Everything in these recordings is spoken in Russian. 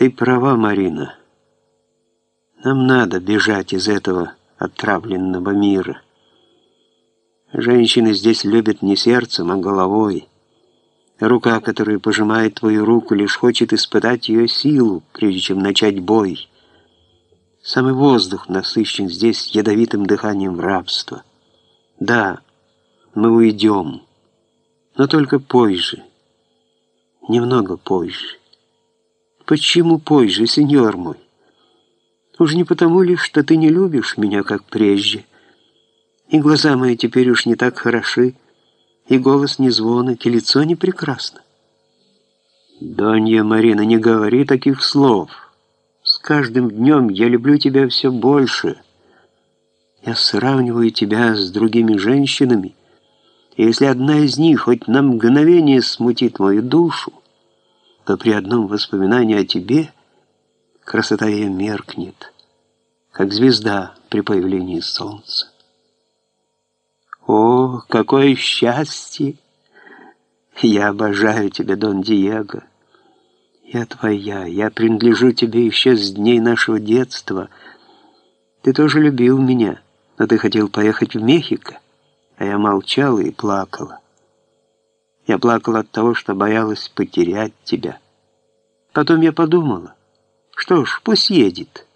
Ты права, Марина. Нам надо бежать из этого отравленного мира. Женщины здесь любят не сердцем, а головой. Рука, которая пожимает твою руку, лишь хочет испытать ее силу, прежде чем начать бой. Самый воздух насыщен здесь ядовитым дыханием рабства. Да, мы уйдем, но только позже, немного позже. Почему позже, сеньор мой? Уж не потому ли, что ты не любишь меня, как прежде, и глаза мои теперь уж не так хороши, и голос не звонок, и лицо не прекрасно. Донья Марина, не говори таких слов. С каждым днем я люблю тебя все больше. Я сравниваю тебя с другими женщинами, и если одна из них хоть на мгновение смутит мою душу, то при одном воспоминании о тебе красота ее меркнет, как звезда при появлении солнца. О, какое счастье! Я обожаю тебя, Дон Диего. Я твоя, я принадлежу тебе еще с дней нашего детства. Ты тоже любил меня, но ты хотел поехать в Мехико, а я молчала и плакала. Я плакала от того, что боялась потерять тебя. Потом я подумала, что ж, пусть едет,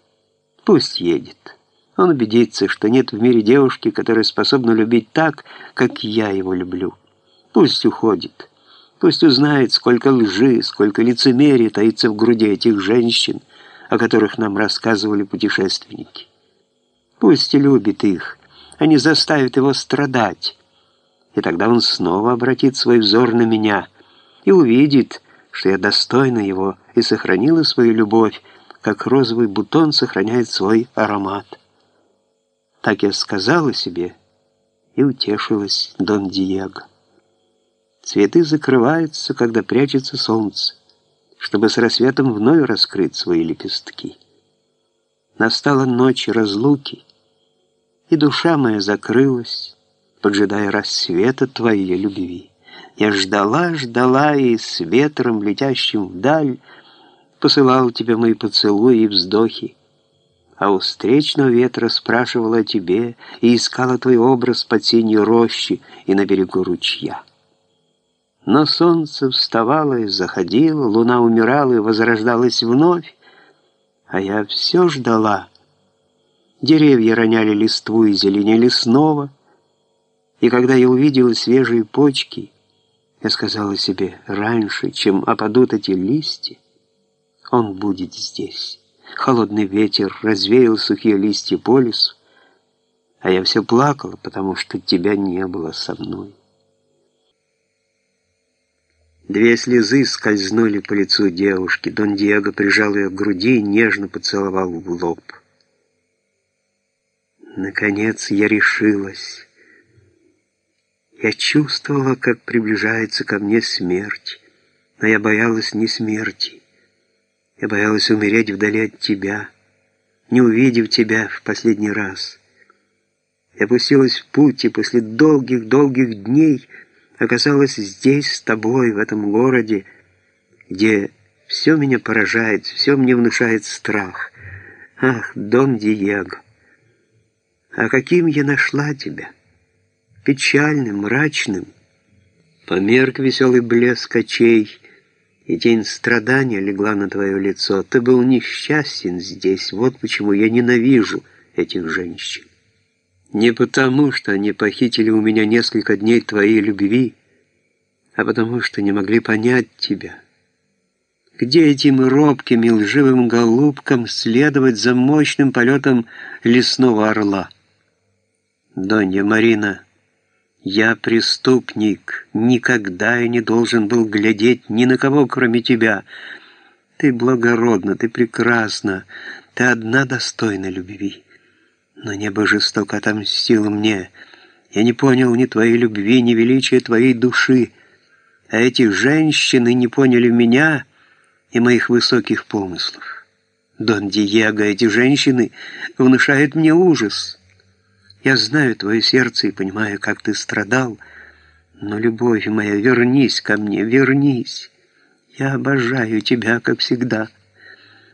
пусть едет. Он убедится, что нет в мире девушки, которая способна любить так, как я его люблю. Пусть уходит. Пусть узнает, сколько лжи, сколько лицемерия таится в груди этих женщин, о которых нам рассказывали путешественники. Пусть любит их, не заставит его страдать. И тогда он снова обратит свой взор на меня и увидит, что я достойна его и сохранила свою любовь, как розовый бутон сохраняет свой аромат. Так я сказала себе и утешилась Дон Диего. Цветы закрываются, когда прячется солнце, чтобы с рассветом вновь раскрыть свои лепестки. Настала ночь разлуки, и душа моя закрылась, поджидая рассвета твоей любви. Я ждала, ждала, и с ветром, летящим вдаль, посылал тебе мои поцелуи и вздохи, а у встречного ветра спрашивала о тебе и искала твой образ под сенью рощи и на берегу ручья. Но солнце вставало и заходило, луна умирала и возрождалась вновь, а я все ждала. Деревья роняли листву и зеленели снова, и когда я увидела свежие почки, я сказала себе, раньше, чем опадут эти листья, он будет здесь. Холодный ветер развеял сухие листья по лесу, а я все плакала, потому что тебя не было со мной. Две слезы скользнули по лицу девушки. Дон Диего прижал ее к груди и нежно поцеловал в лоб. Наконец я решилась. Я чувствовала, как приближается ко мне смерть, но я боялась не смерти. Я боялась умереть вдали от тебя, не увидев тебя в последний раз. Я пустилась в путь, и после долгих-долгих дней оказалась здесь с тобой, в этом городе, где все меня поражает, все мне внушает страх. Ах, Дон Диего, а каким я нашла тебя? Печальным, мрачным. Померк веселый блеск очей, и тень страдания легла на твое лицо. Ты был несчастен здесь, вот почему я ненавижу этих женщин. Не потому, что они похитили у меня несколько дней твоей любви, а потому, что не могли понять тебя. Где этим робким и лживым голубкам следовать за мощным полетом лесного орла? Донья Марина «Я преступник, никогда я не должен был глядеть ни на кого, кроме тебя. Ты благородна, ты прекрасна, ты одна достойна любви. Но небо жестоко отомстило мне. Я не понял ни твоей любви, ни величия твоей души. А эти женщины не поняли меня и моих высоких помыслов. Дон Диего, эти женщины внушают мне ужас». Я знаю твое сердце и понимаю, как ты страдал, но, любовь моя, вернись ко мне, вернись. Я обожаю тебя, как всегда».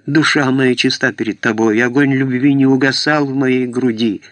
Душа моя чиста перед тобой, огонь любви не угасал в моей груди —